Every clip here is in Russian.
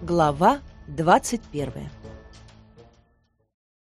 Глава 21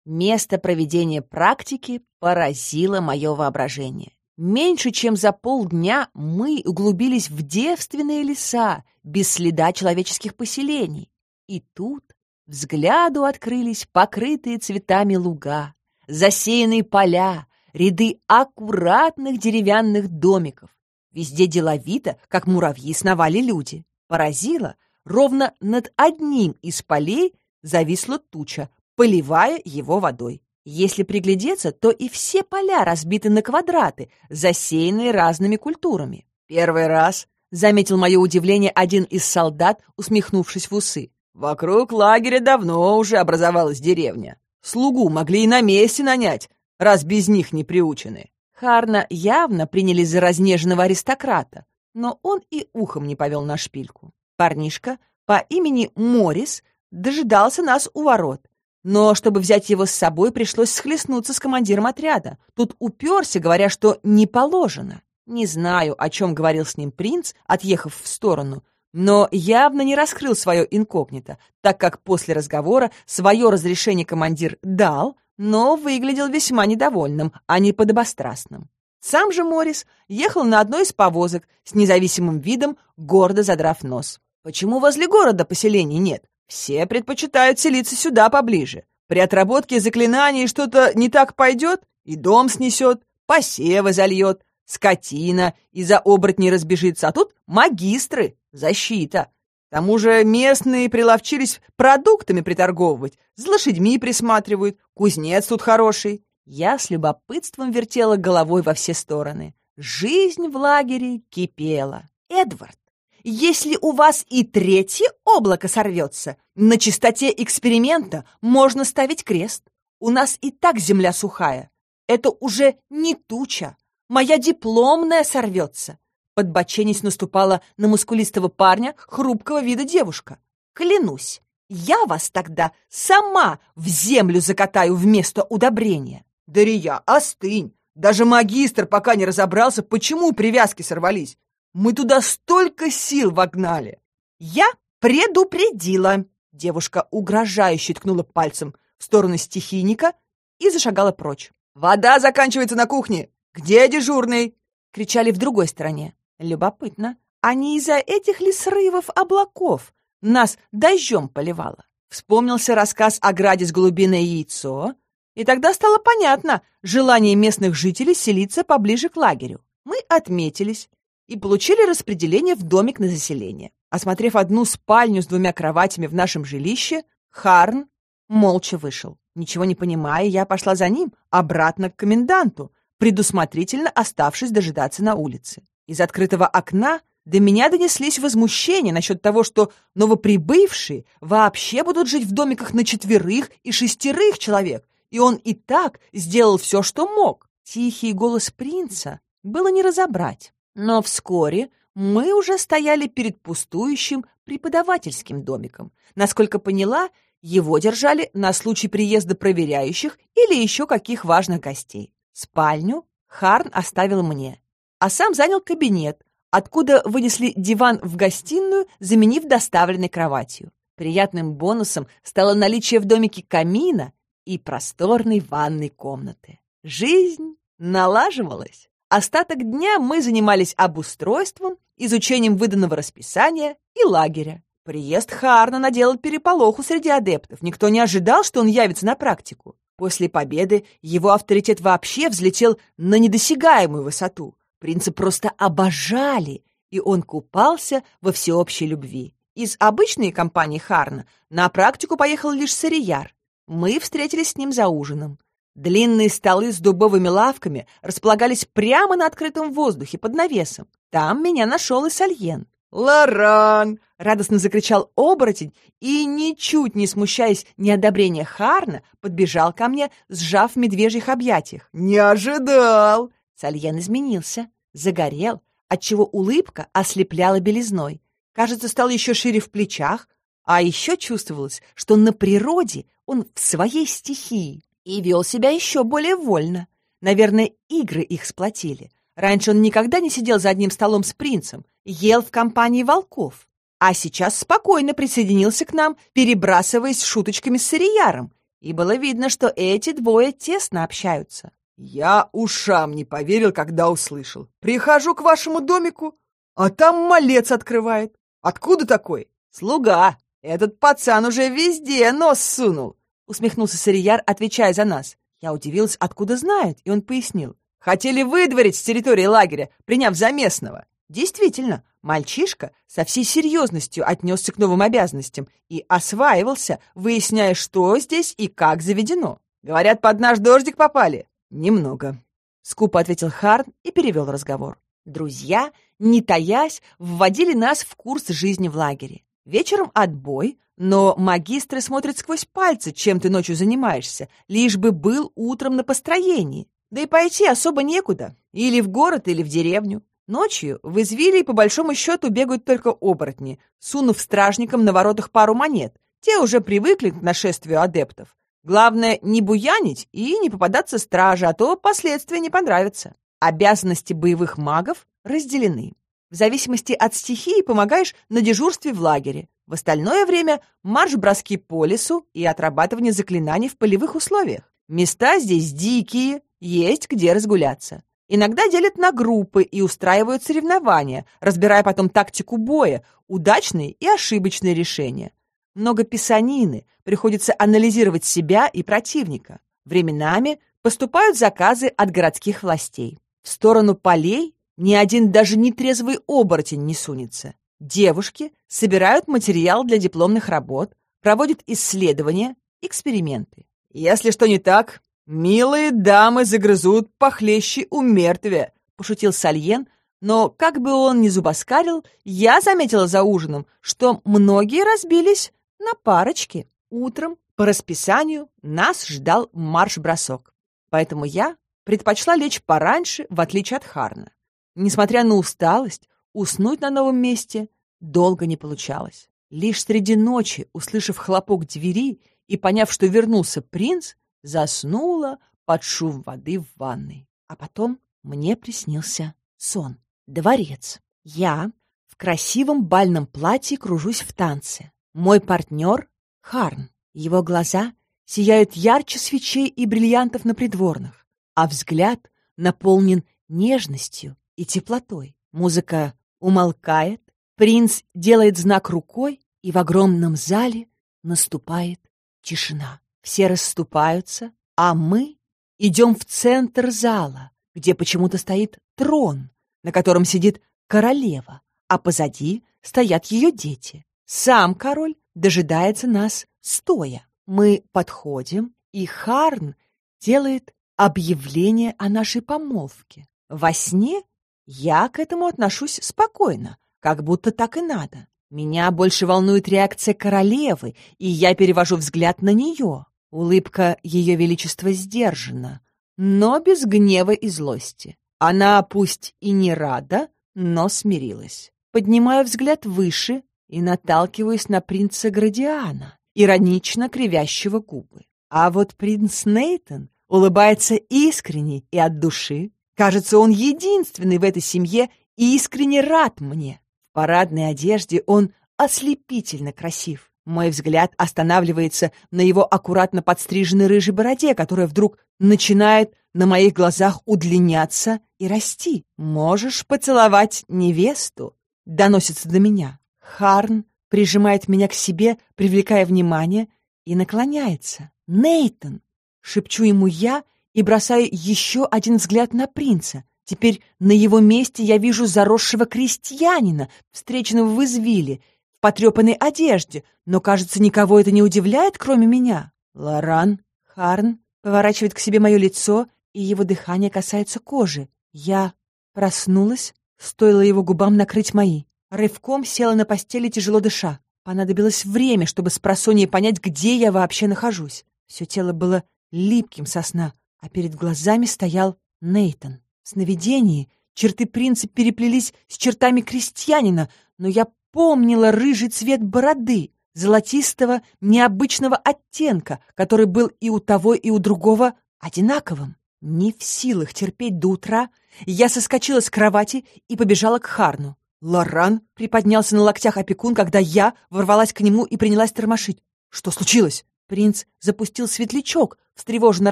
Место проведения практики поразило мое воображение. Меньше чем за полдня мы углубились в девственные леса, без следа человеческих поселений. И тут взгляду открылись покрытые цветами луга, засеянные поля, ряды аккуратных деревянных домиков. Везде деловито, как муравьи, сновали люди. Поразило, ровно над одним из полей зависла туча, поливая его водой. Если приглядеться, то и все поля разбиты на квадраты, засеянные разными культурами. «Первый раз», — заметил мое удивление один из солдат, усмехнувшись в усы. «Вокруг лагеря давно уже образовалась деревня. Слугу могли и на месте нанять, раз без них не приучены». Харна явно приняли за разнеженного аристократа, но он и ухом не повел на шпильку. Парнишка по имени Морис дожидался нас у ворот. Но чтобы взять его с собой, пришлось схлестнуться с командиром отряда. Тут уперся, говоря, что не положено. Не знаю, о чем говорил с ним принц, отъехав в сторону, но явно не раскрыл свое инкогнито, так как после разговора свое разрешение командир дал, но выглядел весьма недовольным, а не подобострастным. Сам же Морис ехал на одной из повозок с независимым видом, гордо задрав нос. Почему возле города поселений нет? Все предпочитают селиться сюда поближе. При отработке заклинаний что-то не так пойдет, и дом снесет, посевы зальет, скотина из-за оборотней разбежится, а тут магистры, защита. К тому же местные приловчились продуктами приторговывать, с лошадьми присматривают, кузнец тут хороший. Я с любопытством вертела головой во все стороны. Жизнь в лагере кипела. Эдвард, если у вас и третье облако сорвется, на чистоте эксперимента можно ставить крест. У нас и так земля сухая. Это уже не туча. Моя дипломная сорвется. Подбоченись наступала на мускулистого парня, хрупкого вида девушка. Клянусь, я вас тогда сама в землю закатаю вместо удобрения. Дария, остынь. Даже магистр пока не разобрался, почему привязки сорвались. Мы туда столько сил вогнали. Я предупредила. Девушка угрожающе ткнула пальцем в сторону стихийника и зашагала прочь. «Вода заканчивается на кухне! Где дежурный?» Кричали в другой стороне. Любопытно. А не из-за этих ли срывов облаков нас дождем поливало? Вспомнился рассказ о граде с голубиное яйцо, и тогда стало понятно желание местных жителей селиться поближе к лагерю. Мы отметились, и получили распределение в домик на заселение. Осмотрев одну спальню с двумя кроватями в нашем жилище, Харн молча вышел. Ничего не понимая, я пошла за ним обратно к коменданту, предусмотрительно оставшись дожидаться на улице. Из открытого окна до меня донеслись возмущения насчет того, что новоприбывшие вообще будут жить в домиках на четверых и шестерых человек, и он и так сделал все, что мог. Тихий голос принца было не разобрать. Но вскоре мы уже стояли перед пустующим преподавательским домиком. Насколько поняла, его держали на случай приезда проверяющих или еще каких важных гостей. Спальню Харн оставил мне, а сам занял кабинет, откуда вынесли диван в гостиную, заменив доставленной кроватью. Приятным бонусом стало наличие в домике камина и просторной ванной комнаты. Жизнь налаживалась. Остаток дня мы занимались обустройством, изучением выданного расписания и лагеря. Приезд Харна наделал переполоху среди адептов. Никто не ожидал, что он явится на практику. После победы его авторитет вообще взлетел на недосягаемую высоту. Принца просто обожали, и он купался во всеобщей любви. Из обычной компании Харна на практику поехал лишь Сарияр. Мы встретились с ним за ужином. Длинные столы с дубовыми лавками располагались прямо на открытом воздухе под навесом. Там меня нашел и Сальен. «Лоран!» — радостно закричал оборотень и, ничуть не смущаясь неодобрения Харна, подбежал ко мне, сжав в медвежьих объятиях. «Не ожидал!» Сальен изменился, загорел, отчего улыбка ослепляла белизной. Кажется, стал еще шире в плечах, а еще чувствовалось, что на природе он в своей стихии и вел себя еще более вольно. Наверное, игры их сплотили. Раньше он никогда не сидел за одним столом с принцем, ел в компании волков. а сейчас спокойно присоединился к нам, перебрасываясь шуточками с Сирияром, и было видно, что эти двое тесно общаются. Я ушам не поверил, когда услышал. Прихожу к вашему домику, а там малец открывает. Откуда такой? Слуга. Этот пацан уже везде нос сунул. Усмехнулся Сарияр, отвечая за нас. Я удивилась, откуда знает, и он пояснил. Хотели выдворить с территории лагеря, приняв за местного. Действительно, мальчишка со всей серьезностью отнесся к новым обязанностям и осваивался, выясняя, что здесь и как заведено. Говорят, под наш дождик попали. Немного. Скупо ответил Харн и перевел разговор. Друзья, не таясь, вводили нас в курс жизни в лагере. Вечером отбой, но магистры смотрят сквозь пальцы, чем ты ночью занимаешься, лишь бы был утром на построении. Да и пойти особо некуда. Или в город, или в деревню. Ночью в Извилии по большому счету бегают только оборотни, сунув стражникам на воротах пару монет. Те уже привыкли к нашествию адептов. Главное, не буянить и не попадаться страже, а то последствия не понравятся. Обязанности боевых магов разделены. В зависимости от стихии помогаешь на дежурстве в лагере. В остальное время марш-броски по лесу и отрабатывание заклинаний в полевых условиях. Места здесь дикие, есть где разгуляться. Иногда делят на группы и устраивают соревнования, разбирая потом тактику боя, удачные и ошибочные решения. Много писанины, приходится анализировать себя и противника. Временами поступают заказы от городских властей. В сторону полей ни один даже нетрезвый оборотень не сунется. Девушки собирают материал для дипломных работ, проводят исследования, эксперименты. Если что не так, «Милые дамы загрызут похлеще у мертвия», — пошутил Сальен, но, как бы он ни зубоскалил, я заметила за ужином, что многие разбились на парочки. Утром по расписанию нас ждал марш-бросок, поэтому я предпочла лечь пораньше, в отличие от Харна. Несмотря на усталость, уснуть на новом месте долго не получалось. Лишь среди ночи, услышав хлопок двери и поняв, что вернулся принц, заснула под шум воды в ванной. А потом мне приснился сон. Дворец. Я в красивом бальном платье кружусь в танце. Мой партнер — Харн. Его глаза сияют ярче свечей и бриллиантов на придворных, а взгляд наполнен нежностью и теплотой. Музыка умолкает, принц делает знак рукой, и в огромном зале наступает тишина. Все расступаются, а мы идем в центр зала, где почему-то стоит трон, на котором сидит королева, а позади стоят ее дети. Сам король дожидается нас стоя. Мы подходим, и Харн делает объявление о нашей помолвке. Во сне я к этому отношусь спокойно, как будто так и надо. Меня больше волнует реакция королевы, и я перевожу взгляд на нее. Улыбка Ее Величества сдержана, но без гнева и злости. Она пусть и не рада, но смирилась. Поднимаю взгляд выше и наталкиваюсь на принца Градиана, иронично кривящего губы. А вот принц Нейтон улыбается искренне и от души. Кажется, он единственный в этой семье и искренне рад мне. В парадной одежде он ослепительно красив. Мой взгляд останавливается на его аккуратно подстриженной рыжей бороде, которая вдруг начинает на моих глазах удлиняться и расти. «Можешь поцеловать невесту?» — доносится до меня. Харн прижимает меня к себе, привлекая внимание, и наклоняется. «Нейтан!» — шепчу ему я и бросаю еще один взгляд на принца. Теперь на его месте я вижу заросшего крестьянина, встреченного в Извиле, потрепанной одежде, но, кажется, никого это не удивляет, кроме меня. Лоран Харн поворачивает к себе мое лицо, и его дыхание касается кожи. Я проснулась, стоило его губам накрыть мои. Рывком села на постели, тяжело дыша. Понадобилось время, чтобы с просонья понять, где я вообще нахожусь. Все тело было липким со сна, а перед глазами стоял Нейтон. В сновидении черты принца переплелись с чертами крестьянина, но я помнила рыжий цвет бороды, золотистого, необычного оттенка, который был и у того, и у другого одинаковым. Не в силах терпеть до утра, я соскочила с кровати и побежала к Харну. Лоран приподнялся на локтях опекун, когда я ворвалась к нему и принялась тормошить. Что случилось? Принц запустил светлячок, встревоженно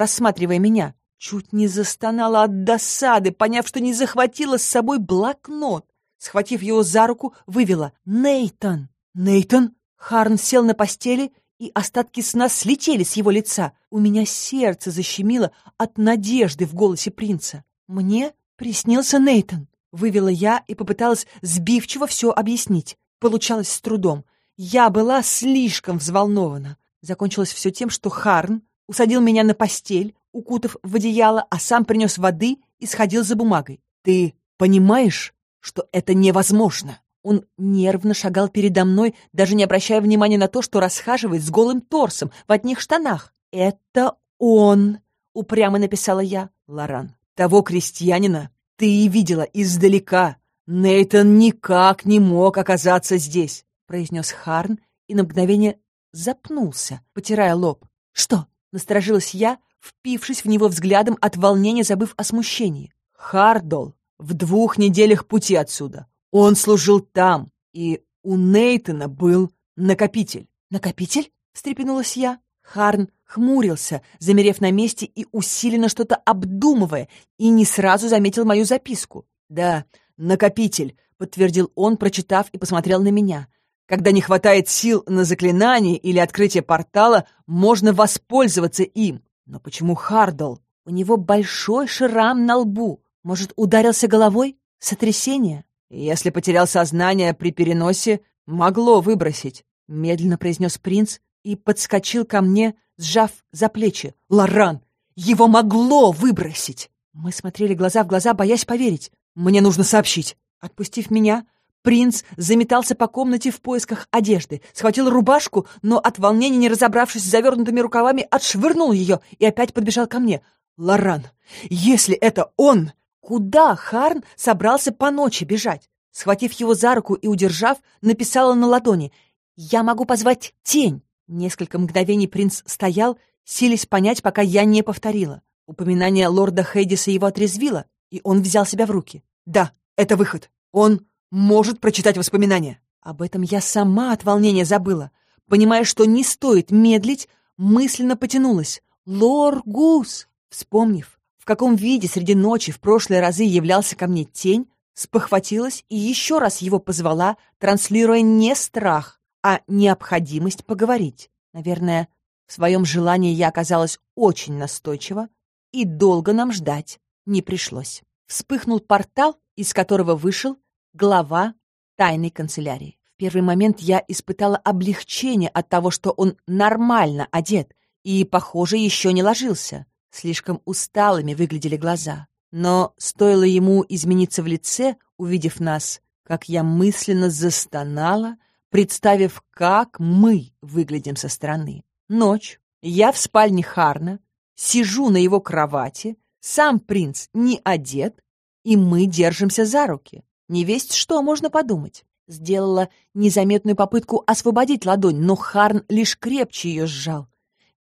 рассматривая меня. Чуть не застонала от досады, поняв, что не захватила с собой блокнот. Схватив его за руку, вывела «Нейтан!» «Нейтан?» Харн сел на постели, и остатки сна слетели с его лица. У меня сердце защемило от надежды в голосе принца. «Мне приснился Нейтан», — вывела я и попыталась сбивчиво все объяснить. Получалось с трудом. Я была слишком взволнована. Закончилось все тем, что Харн усадил меня на постель, укутав в одеяло, а сам принес воды и сходил за бумагой. «Ты понимаешь, что это невозможно?» Он нервно шагал передо мной, даже не обращая внимания на то, что расхаживает с голым торсом в одних штанах. «Это он!» — упрямо написала я. «Лоран, того крестьянина ты и видела издалека. Нейтан никак не мог оказаться здесь», — произнес Харн и на мгновение запнулся, потирая лоб. «Что?» — насторожилась я, впившись в него взглядом от волнения, забыв о смущении. «Хардол в двух неделях пути отсюда. Он служил там, и у Нейтана был накопитель». «Накопитель?» — встрепенулась я. Харн хмурился, замерев на месте и усиленно что-то обдумывая, и не сразу заметил мою записку. «Да, накопитель», — подтвердил он, прочитав и посмотрел на меня. Когда не хватает сил на заклинание или открытие портала, можно воспользоваться им. Но почему Хардл? У него большой шрам на лбу. Может, ударился головой? Сотрясение? Если потерял сознание при переносе, могло выбросить, — медленно произнес принц и подскочил ко мне, сжав за плечи. «Лоран! Его могло выбросить!» Мы смотрели глаза в глаза, боясь поверить. «Мне нужно сообщить». Отпустив меня, Принц заметался по комнате в поисках одежды, схватил рубашку, но от волнения, не разобравшись с завернутыми рукавами, отшвырнул ее и опять подбежал ко мне. «Лоран, если это он...» Куда Харн собрался по ночи бежать? Схватив его за руку и удержав, написала на ладони. «Я могу позвать тень!» Несколько мгновений принц стоял, силясь понять, пока я не повторила. Упоминание лорда Хейдиса его отрезвило, и он взял себя в руки. «Да, это выход. Он может прочитать воспоминания. Об этом я сама от волнения забыла. Понимая, что не стоит медлить, мысленно потянулась. Лор-гус! Вспомнив, в каком виде среди ночи в прошлые разы являлся ко мне тень, спохватилась и еще раз его позвала, транслируя не страх, а необходимость поговорить. Наверное, в своем желании я оказалась очень настойчива, и долго нам ждать не пришлось. Вспыхнул портал, из которого вышел глава тайной канцелярии. В первый момент я испытала облегчение от того, что он нормально одет и, похоже, еще не ложился. Слишком усталыми выглядели глаза. Но стоило ему измениться в лице, увидев нас, как я мысленно застонала, представив, как мы выглядим со стороны. Ночь. Я в спальне Харна, сижу на его кровати, сам принц не одет, и мы держимся за руки. Не весть что, можно подумать. Сделала незаметную попытку освободить ладонь, но Харн лишь крепче ее сжал.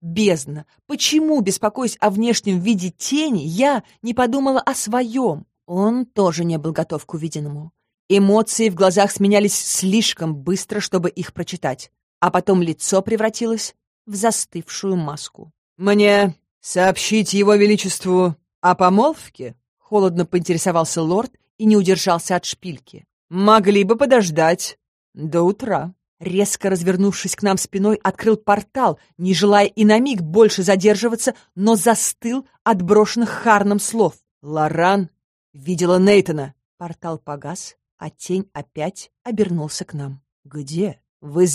Бездна! Почему, беспокоясь о внешнем виде тени, я не подумала о своем? Он тоже не был готов к увиденному. Эмоции в глазах сменялись слишком быстро, чтобы их прочитать, а потом лицо превратилось в застывшую маску. «Мне сообщить его величеству о помолвке?» — холодно поинтересовался лорд, и не удержался от шпильки. «Могли бы подождать до утра». Резко развернувшись к нам спиной, открыл портал, не желая и на миг больше задерживаться, но застыл от брошенных Харном слов. «Лоран видела Нейтона». Портал погас, а тень опять обернулся к нам. «Где?» «В.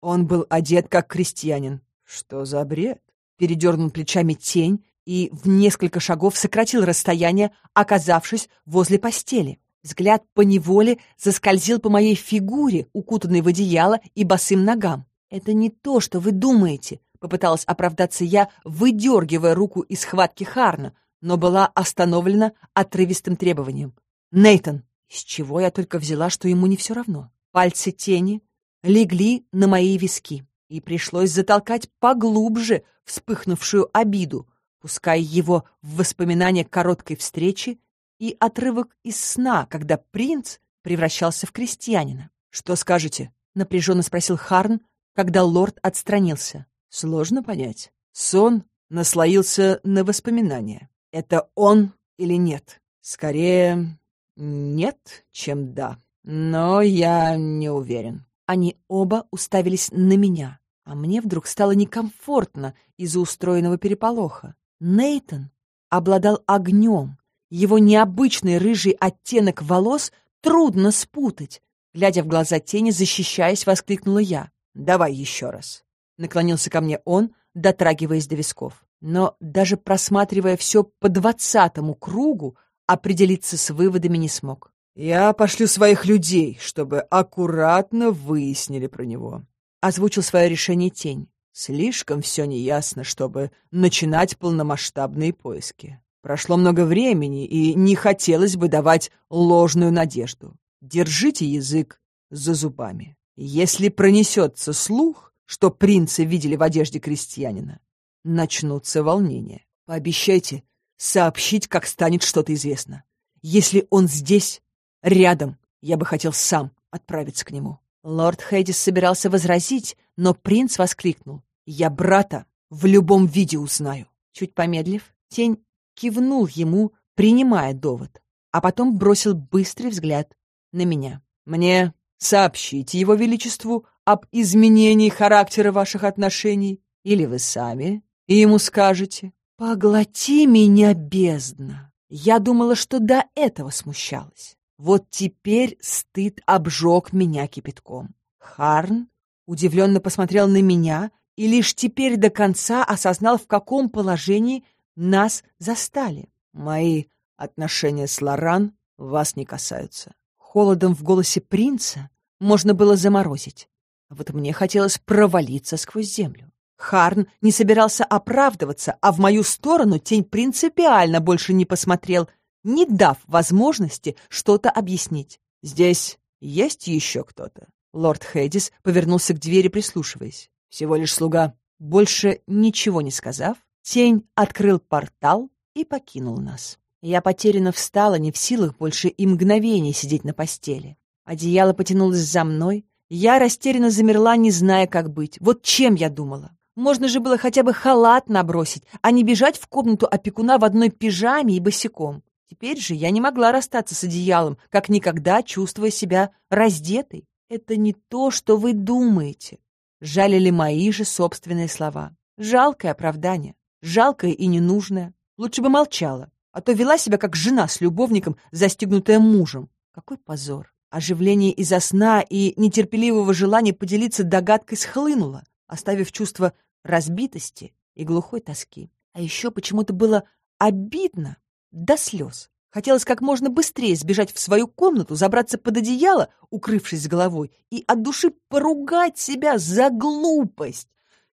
Он был одет как крестьянин». «Что за бред?» Передернул плечами тень, и в несколько шагов сократил расстояние, оказавшись возле постели. Взгляд по неволе заскользил по моей фигуре, укутанной в одеяло и босым ногам. «Это не то, что вы думаете», — попыталась оправдаться я, выдергивая руку из схватки Харна, но была остановлена отрывистым требованием. «Нейтан!» Из чего я только взяла, что ему не все равно. Пальцы тени легли на мои виски, и пришлось затолкать поглубже вспыхнувшую обиду, пуская его в воспоминания короткой встречи и отрывок из сна, когда принц превращался в крестьянина. «Что скажете?» — напряженно спросил Харн, когда лорд отстранился. «Сложно понять. Сон наслоился на воспоминания. Это он или нет? Скорее, нет, чем да. Но я не уверен». Они оба уставились на меня, а мне вдруг стало некомфортно из-за устроенного переполоха. Нейтон обладал огнем. Его необычный рыжий оттенок волос трудно спутать. Глядя в глаза тени, защищаясь, воскликнула я. «Давай еще раз». Наклонился ко мне он, дотрагиваясь до висков. Но даже просматривая все по двадцатому кругу, определиться с выводами не смог. «Я пошлю своих людей, чтобы аккуратно выяснили про него», — озвучил свое решение тень. «Слишком все неясно, чтобы начинать полномасштабные поиски. Прошло много времени, и не хотелось бы давать ложную надежду. Держите язык за зубами. Если пронесется слух, что принца видели в одежде крестьянина, начнутся волнения. Пообещайте сообщить, как станет что-то известно. Если он здесь, Рядом. Я бы хотел сам отправиться к нему. Лорд Хейдис собирался возразить, но принц воскликнул. «Я брата в любом виде узнаю». Чуть помедлив, тень кивнул ему, принимая довод, а потом бросил быстрый взгляд на меня. «Мне сообщите его величеству об изменении характера ваших отношений, или вы сами ему скажете?» «Поглоти меня, бездна!» Я думала, что до этого смущалась. Вот теперь стыд обжег меня кипятком. Харн удивленно посмотрел на меня и лишь теперь до конца осознал, в каком положении нас застали. Мои отношения с Лоран вас не касаются. Холодом в голосе принца можно было заморозить. А вот мне хотелось провалиться сквозь землю. Харн не собирался оправдываться, а в мою сторону тень принципиально больше не посмотрел — не дав возможности что-то объяснить. «Здесь есть еще кто-то?» Лорд Хэдис повернулся к двери, прислушиваясь. «Всего лишь слуга». Больше ничего не сказав, тень открыл портал и покинул нас. Я потерянно встала, не в силах больше и мгновений сидеть на постели. Одеяло потянулось за мной. Я растерянно замерла, не зная, как быть. Вот чем я думала. Можно же было хотя бы халат набросить, а не бежать в комнату опекуна в одной пижаме и босиком. Теперь же я не могла расстаться с одеялом, как никогда чувствуя себя раздетой. Это не то, что вы думаете. Жалили мои же собственные слова. Жалкое оправдание. Жалкое и ненужное. Лучше бы молчала, а то вела себя как жена с любовником, застегнутая мужем. Какой позор. Оживление из-за сна и нетерпеливого желания поделиться догадкой схлынуло, оставив чувство разбитости и глухой тоски. А еще почему-то было обидно, до слез. Хотелось как можно быстрее сбежать в свою комнату, забраться под одеяло, укрывшись головой, и от души поругать себя за глупость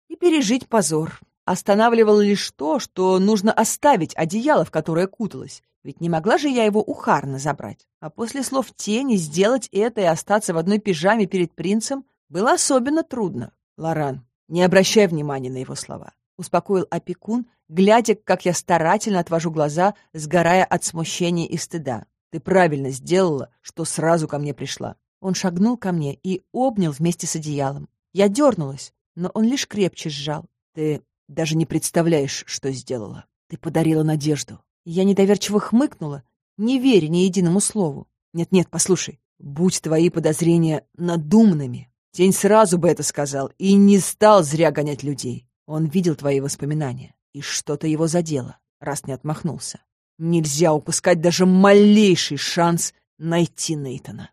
и пережить позор. Останавливало лишь то, что нужно оставить одеяло, в которое куталась. Ведь не могла же я его у Харна забрать. А после слов тени сделать это и остаться в одной пижаме перед принцем было особенно трудно. Лоран, не обращай внимания на его слова. Успокоил опекун, глядя, как я старательно отвожу глаза, сгорая от смущения и стыда. «Ты правильно сделала, что сразу ко мне пришла». Он шагнул ко мне и обнял вместе с одеялом. Я дернулась, но он лишь крепче сжал. «Ты даже не представляешь, что сделала. Ты подарила надежду». Я недоверчиво хмыкнула, не веря ни единому слову. «Нет-нет, послушай, будь твои подозрения надуманными, Тень сразу бы это сказал и не стал зря гонять людей. Он видел твои воспоминания. И что-то его задело, раз не отмахнулся. Нельзя упускать даже малейший шанс найти Нейтона.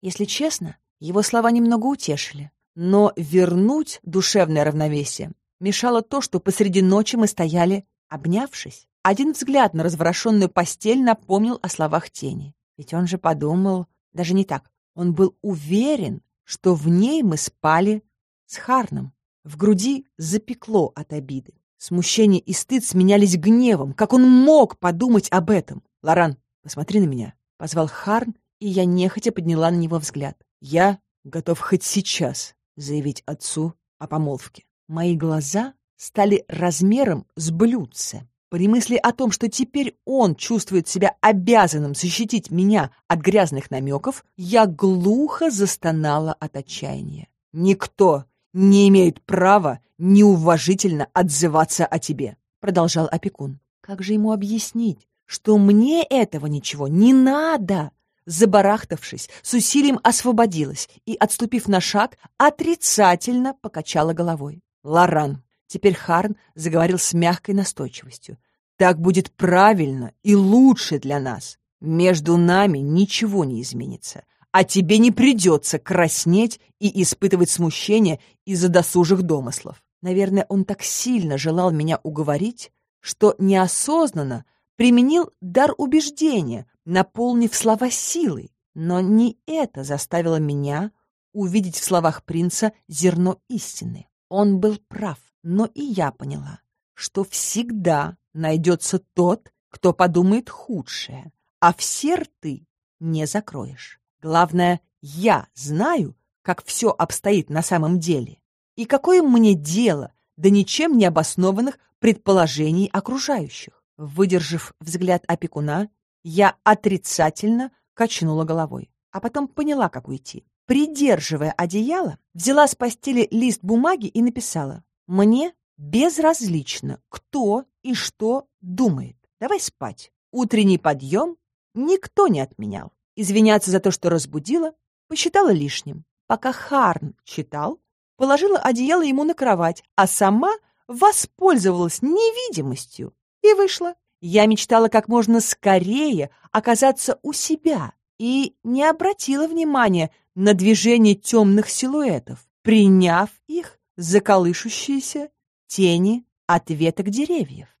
Если честно, его слова немного утешили. Но вернуть душевное равновесие мешало то, что посреди ночи мы стояли, обнявшись. Один взгляд на разворошенную постель напомнил о словах тени. Ведь он же подумал, даже не так, он был уверен, что в ней мы спали с Харном. В груди запекло от обиды. Смущение и стыд сменялись гневом. Как он мог подумать об этом? «Лоран, посмотри на меня», — позвал Харн, и я нехотя подняла на него взгляд. «Я готов хоть сейчас заявить отцу о помолвке». Мои глаза стали размером с блюдце. При мысли о том, что теперь он чувствует себя обязанным защитить меня от грязных намеков, я глухо застонала от отчаяния. «Никто не имеет права неуважительно отзываться о тебе», — продолжал опекун. «Как же ему объяснить, что мне этого ничего не надо?» Забарахтавшись, с усилием освободилась и, отступив на шаг, отрицательно покачала головой. «Лоран!» Теперь Харн заговорил с мягкой настойчивостью. «Так будет правильно и лучше для нас. Между нами ничего не изменится, а тебе не придется краснеть и испытывать смущение из-за досужих домыслов. Наверное, он так сильно желал меня уговорить, что неосознанно применил дар убеждения, наполнив слова силой. Но не это заставило меня увидеть в словах принца зерно истины. Он был прав, но и я поняла, что всегда найдется тот, кто подумает худшее, а все рты не закроешь. Главное, я знаю, как все обстоит на самом деле. И какое мне дело до ничем не обоснованных предположений окружающих? Выдержав взгляд опекуна, я отрицательно качнула головой, а потом поняла, как уйти. Придерживая одеяло, взяла с постели лист бумаги и написала «Мне безразлично, кто и что думает. Давай спать. Утренний подъем никто не отменял. Извиняться за то, что разбудила, посчитала лишним. Пока Харн читал, положила одеяло ему на кровать, а сама воспользовалась невидимостью и вышла. Я мечтала как можно скорее оказаться у себя и не обратила внимания на движение темных силуэтов, приняв их за колышущиеся тени от веток деревьев.